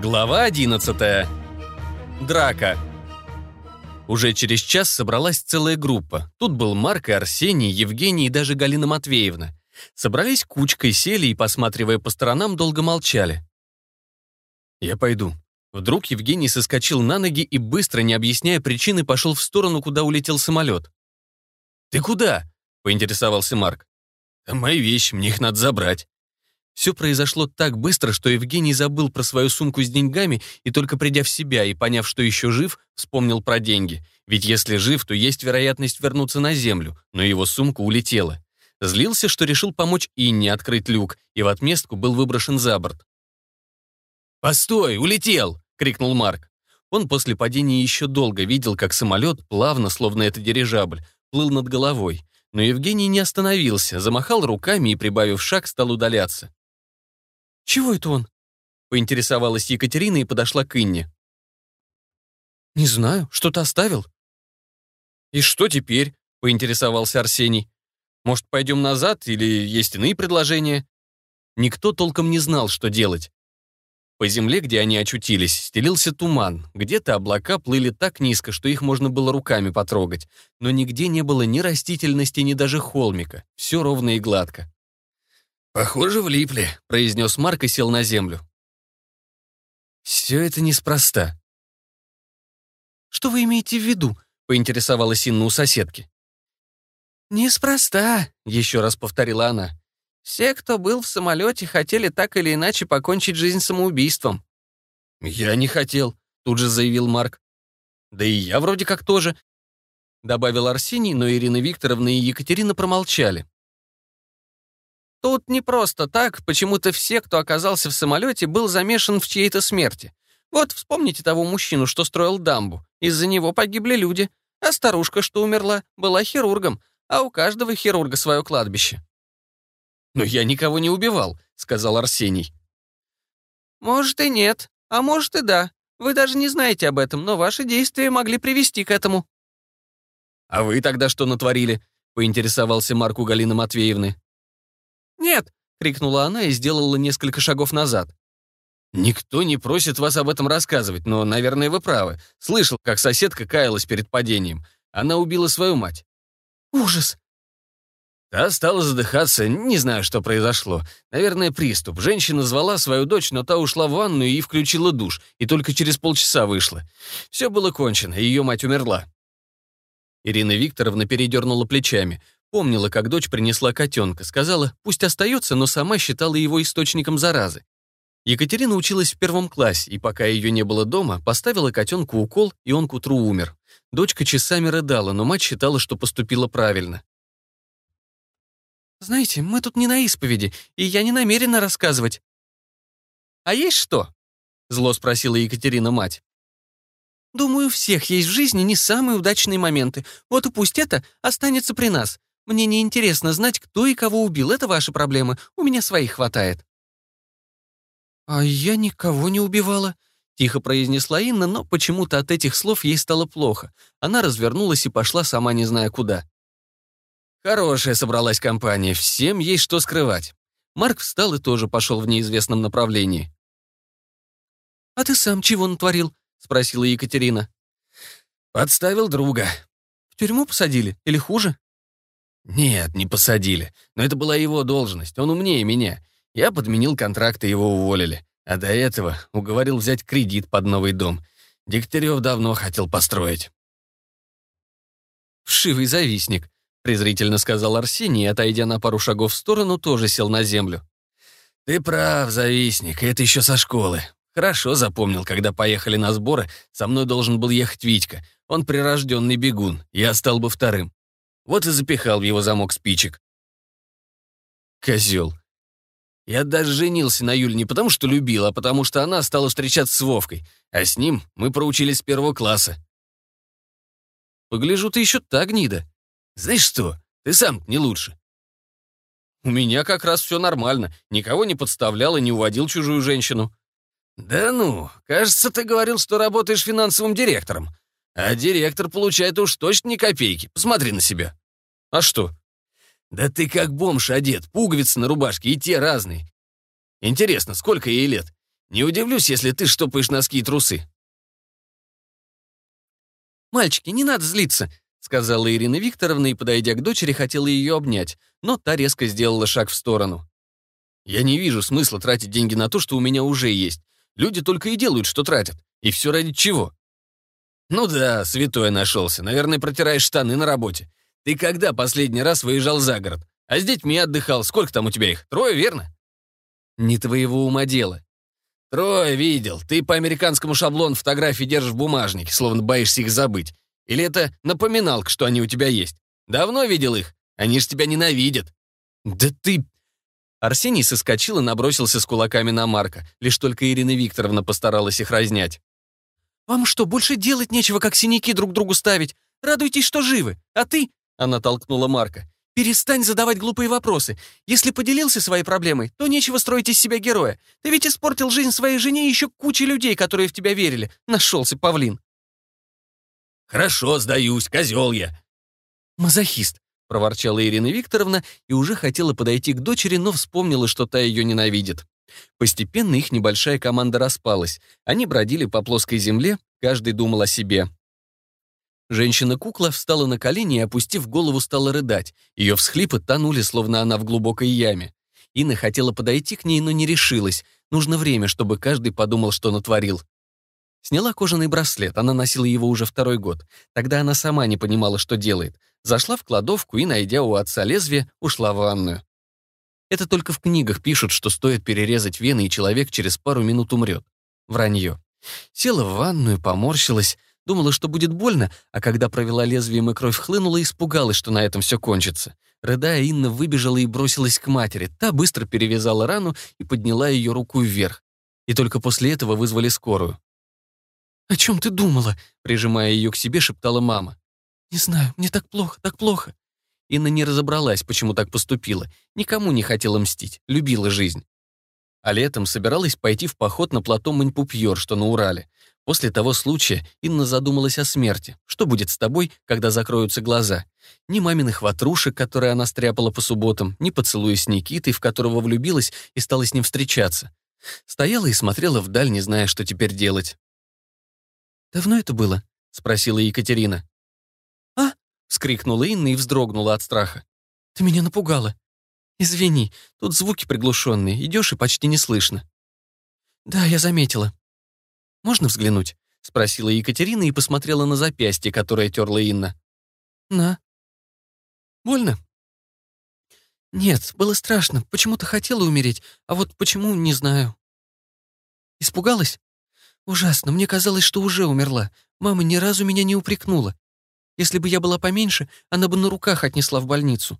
Глава 11. Драка. Уже через час собралась целая группа. Тут был Марк и Арсений, Евгений и даже Галина Матвеевна. Собрались кучкой, сели и, посматривая по сторонам, долго молчали. «Я пойду». Вдруг Евгений соскочил на ноги и, быстро, не объясняя причины, пошел в сторону, куда улетел самолет. «Ты куда?» — поинтересовался Марк. «Мои вещи, мне их надо забрать». Все произошло так быстро, что Евгений забыл про свою сумку с деньгами и только придя в себя и поняв, что еще жив, вспомнил про деньги. Ведь если жив, то есть вероятность вернуться на землю, но его сумка улетела. Злился, что решил помочь Инне открыть люк, и в отместку был выброшен за борт. «Постой, улетел!» — крикнул Марк. Он после падения еще долго видел, как самолет, плавно, словно это дирижабль, плыл над головой. Но Евгений не остановился, замахал руками и, прибавив шаг, стал удаляться. «Чего это он?» — поинтересовалась Екатерина и подошла к Инне. «Не знаю, что-то оставил». «И что теперь?» — поинтересовался Арсений. «Может, пойдем назад или есть иные предложения?» Никто толком не знал, что делать. По земле, где они очутились, стелился туман. Где-то облака плыли так низко, что их можно было руками потрогать. Но нигде не было ни растительности, ни даже холмика. Все ровно и гладко. «Похоже, влипли», — произнес Марк и сел на землю. «Все это неспроста». «Что вы имеете в виду?» — поинтересовалась Инна у соседки. «Неспроста», — еще раз повторила она. «Все, кто был в самолете, хотели так или иначе покончить жизнь самоубийством». «Я не хотел», — тут же заявил Марк. «Да и я вроде как тоже», — добавил Арсений, но Ирина Викторовна и Екатерина промолчали. Тут не просто так, почему-то все, кто оказался в самолете, был замешан в чьей-то смерти. Вот вспомните того мужчину, что строил дамбу. Из-за него погибли люди. А старушка, что умерла, была хирургом, а у каждого хирурга свое кладбище. «Но я никого не убивал», — сказал Арсений. «Может и нет, а может и да. Вы даже не знаете об этом, но ваши действия могли привести к этому». «А вы тогда что натворили?» — поинтересовался Марк у Галины Матвеевны. «Нет!» — крикнула она и сделала несколько шагов назад. «Никто не просит вас об этом рассказывать, но, наверное, вы правы. Слышал, как соседка каялась перед падением. Она убила свою мать». «Ужас!» Та стала задыхаться, не знаю, что произошло. Наверное, приступ. Женщина звала свою дочь, но та ушла в ванную и включила душ, и только через полчаса вышла. Все было кончено, ее мать умерла. Ирина Викторовна передернула плечами. Помнила, как дочь принесла котенка, сказала, пусть остается, но сама считала его источником заразы. Екатерина училась в первом классе, и пока ее не было дома, поставила котенку укол, и он к утру умер. Дочка часами рыдала, но мать считала, что поступила правильно. «Знаете, мы тут не на исповеди, и я не намерена рассказывать». «А есть что?» — зло спросила Екатерина мать. «Думаю, у всех есть в жизни не самые удачные моменты. Вот и пусть это останется при нас. Мне не интересно знать, кто и кого убил. Это ваши проблемы. У меня своих хватает». «А я никого не убивала», — тихо произнесла Инна, но почему-то от этих слов ей стало плохо. Она развернулась и пошла, сама не зная куда. Хорошая собралась компания, всем есть что скрывать. Марк встал и тоже пошел в неизвестном направлении. «А ты сам чего натворил?» — спросила Екатерина. «Подставил друга». «В тюрьму посадили? Или хуже?» «Нет, не посадили. Но это была его должность. Он умнее меня. Я подменил контракт, и его уволили. А до этого уговорил взять кредит под новый дом. Дегтярев давно хотел построить». «Вшивый завистник», — презрительно сказал Арсений, отойдя на пару шагов в сторону, тоже сел на землю. «Ты прав, завистник, это еще со школы. Хорошо запомнил, когда поехали на сборы, со мной должен был ехать Витька. Он прирожденный бегун, я стал бы вторым. Вот и запихал в его замок спичек. Козел. Я даже женился на Юле не потому, что любил, а потому, что она стала встречаться с Вовкой, а с ним мы проучились с первого класса. Погляжу, ты еще та гнида. Знаешь что, ты сам не лучше. У меня как раз все нормально, никого не подставлял и не уводил чужую женщину. Да ну, кажется, ты говорил, что работаешь финансовым директором. А директор получает уж точно ни копейки. Посмотри на себя. А что? Да ты как бомж одет, пуговицы на рубашке и те разные. Интересно, сколько ей лет? Не удивлюсь, если ты штопаешь носки и трусы». «Мальчики, не надо злиться», — сказала Ирина Викторовна и, подойдя к дочери, хотела ее обнять, но та резко сделала шаг в сторону. «Я не вижу смысла тратить деньги на то, что у меня уже есть. Люди только и делают, что тратят. И все ради чего?» «Ну да, святой нашелся. Наверное, протираешь штаны на работе. Ты когда последний раз выезжал за город? А с детьми отдыхал. Сколько там у тебя их? Трое, верно?» «Не твоего ума дело. «Трое видел. Ты по американскому шаблону фотографии держишь в бумажнике, словно боишься их забыть. Или это напоминалка, что они у тебя есть? Давно видел их? Они ж тебя ненавидят». «Да ты...» Арсений соскочил и набросился с кулаками на Марка. Лишь только Ирина Викторовна постаралась их разнять. «Вам что, больше делать нечего, как синяки друг другу ставить? Радуйтесь, что живы. А ты...» Она толкнула Марка. Перестань задавать глупые вопросы. Если поделился своей проблемой, то нечего строить из себя героя. Ты ведь испортил жизнь своей жене и еще куче людей, которые в тебя верили. Нашелся павлин. Хорошо, сдаюсь, козел я. Мазохист, проворчала Ирина Викторовна и уже хотела подойти к дочери, но вспомнила, что та ее ненавидит. Постепенно их небольшая команда распалась. Они бродили по плоской земле, каждый думал о себе. Женщина-кукла встала на колени и, опустив голову, стала рыдать. Ее всхлипы тонули, словно она в глубокой яме. Инна хотела подойти к ней, но не решилась. Нужно время, чтобы каждый подумал, что натворил. Сняла кожаный браслет, она носила его уже второй год. Тогда она сама не понимала, что делает. Зашла в кладовку и, найдя у отца лезвие, ушла в ванную. Это только в книгах пишут, что стоит перерезать вены, и человек через пару минут умрет. Вранье. Села в ванную, поморщилась. Думала, что будет больно, а когда провела лезвием и кровь хлынула, испугалась, что на этом все кончится. Рыдая, Инна выбежала и бросилась к матери. Та быстро перевязала рану и подняла ее руку вверх. И только после этого вызвали скорую. «О чем ты думала?» Прижимая ее к себе, шептала мама. «Не знаю, мне так плохо, так плохо». Инна не разобралась, почему так поступила. Никому не хотела мстить, любила жизнь. А летом собиралась пойти в поход на плато Маньпупьер, что на Урале. После того случая Инна задумалась о смерти. Что будет с тобой, когда закроются глаза? Ни маминых ватрушек, которые она стряпала по субботам, ни поцелуя с Никитой, в которого влюбилась и стала с ним встречаться. Стояла и смотрела вдаль, не зная, что теперь делать. «Давно это было?» — спросила Екатерина. Вскрикнула Инна и вздрогнула от страха. «Ты меня напугала. Извини, тут звуки приглушенные, идешь и почти не слышно». «Да, я заметила», «Можно взглянуть?» — спросила Екатерина и посмотрела на запястье, которое терла Инна. «На». «Больно?» «Нет, было страшно. Почему-то хотела умереть, а вот почему — не знаю». «Испугалась?» «Ужасно. Мне казалось, что уже умерла. Мама ни разу меня не упрекнула. Если бы я была поменьше, она бы на руках отнесла в больницу».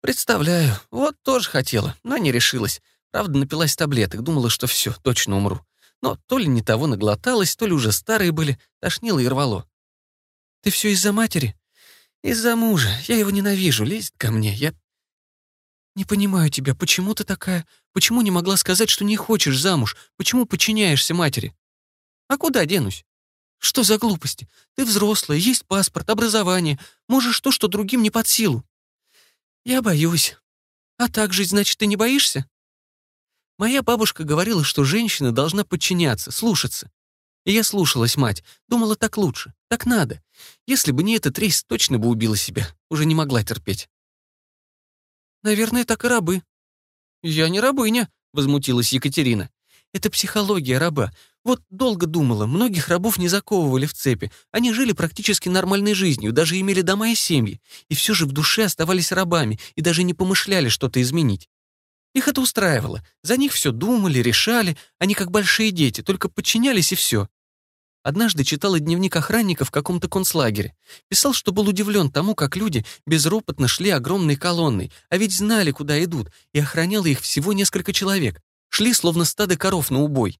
«Представляю. Вот тоже хотела, но не решилась. Правда, напилась таблеток, думала, что все, точно умру но то ли не того наглоталась, то ли уже старые были, тошнило и рвало. «Ты все из-за матери?» «Из-за мужа. Я его ненавижу, лезет ко мне. Я «Не понимаю тебя. Почему ты такая? Почему не могла сказать, что не хочешь замуж? Почему подчиняешься матери?» «А куда денусь?» «Что за глупости? Ты взрослая, есть паспорт, образование. Можешь то, что другим не под силу». «Я боюсь. А так жить, значит, ты не боишься?» Моя бабушка говорила, что женщина должна подчиняться, слушаться. И я слушалась мать, думала, так лучше, так надо. Если бы не этот рейс, точно бы убила себя, уже не могла терпеть. Наверное, так и рабы. Я не рабыня, возмутилась Екатерина. Это психология раба. Вот долго думала, многих рабов не заковывали в цепи. Они жили практически нормальной жизнью, даже имели дома и семьи. И все же в душе оставались рабами и даже не помышляли что-то изменить. Их это устраивало. За них все думали, решали. Они как большие дети, только подчинялись и все. Однажды читала дневник охранника в каком-то концлагере. Писал, что был удивлен тому, как люди безропотно шли огромной колонной, а ведь знали, куда идут, и охраняло их всего несколько человек. Шли, словно стадо коров на убой.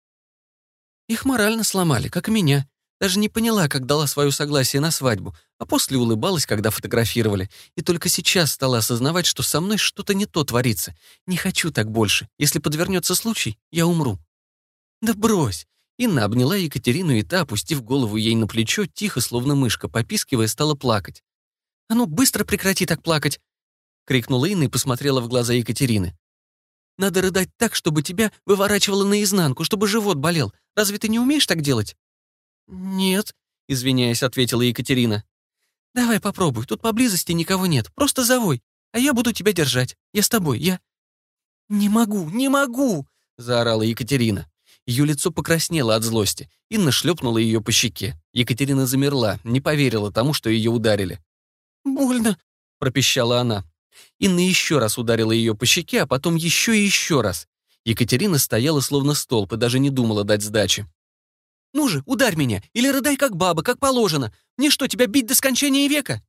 Их морально сломали, как и меня. Даже не поняла, как дала свое согласие на свадьбу, а после улыбалась, когда фотографировали. И только сейчас стала осознавать, что со мной что-то не то творится. Не хочу так больше. Если подвернется случай, я умру. Да брось. Инна обняла Екатерину, и та, опустив голову ей на плечо, тихо, словно мышка, попискивая, стала плакать. «А ну, быстро прекрати так плакать!» — крикнула Инна и посмотрела в глаза Екатерины. Надо рыдать так, чтобы тебя выворачивало наизнанку, чтобы живот болел. Разве ты не умеешь так делать?» «Нет», — извиняясь, ответила Екатерина. «Давай попробуй, тут поблизости никого нет, просто завой, а я буду тебя держать. Я с тобой, я...» «Не могу, не могу!» — заорала Екатерина. Ее лицо покраснело от злости. Инна шлепнула ее по щеке. Екатерина замерла, не поверила тому, что ее ударили. «Больно», — пропищала она. Инна еще раз ударила ее по щеке, а потом еще и еще раз. Екатерина стояла словно столб и даже не думала дать сдачи. «Ну же, ударь меня! Или рыдай как баба, как положено! Мне что, тебя бить до скончания века?»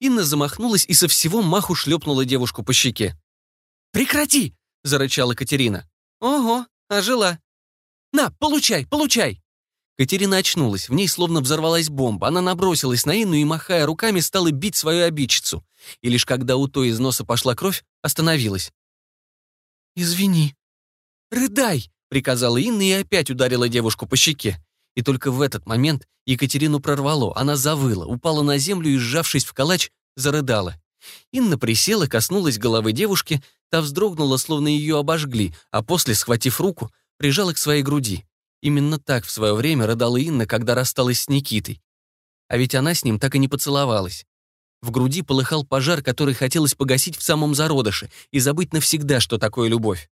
Инна замахнулась и со всего маху шлепнула девушку по щеке. «Прекрати!» — зарычала Катерина. «Ого, ожила. На, получай, получай!» Катерина очнулась, в ней словно взорвалась бомба. Она набросилась на Инну и, махая руками, стала бить свою обидчицу. И лишь когда у той из носа пошла кровь, остановилась. «Извини». «Рыдай!» — приказала Инна и опять ударила девушку по щеке. И только в этот момент Екатерину прорвало, она завыла, упала на землю и, сжавшись в калач, зарыдала. Инна присела, коснулась головы девушки, та вздрогнула, словно ее обожгли, а после, схватив руку, прижала к своей груди. Именно так в свое время рыдала Инна, когда рассталась с Никитой. А ведь она с ним так и не поцеловалась. В груди полыхал пожар, который хотелось погасить в самом зародыше и забыть навсегда, что такое любовь.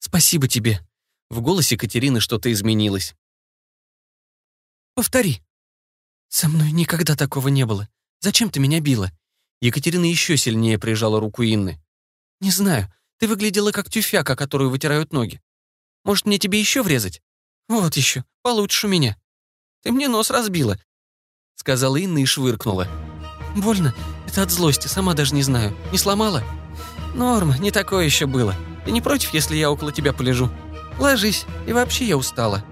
«Спасибо тебе». В голосе Катерины что-то изменилось. «Повтори». «Со мной никогда такого не было. Зачем ты меня била?» Екатерина еще сильнее прижала руку Инны. «Не знаю. Ты выглядела как тюфяка, которую вытирают ноги. Может, мне тебе еще врезать?» «Вот еще, получше меня. Ты мне нос разбила», — сказала Инна и швыркнула. «Больно? Это от злости, сама даже не знаю. Не сломала?» «Норма, не такое еще было. Ты не против, если я около тебя полежу? Ложись, и вообще я устала».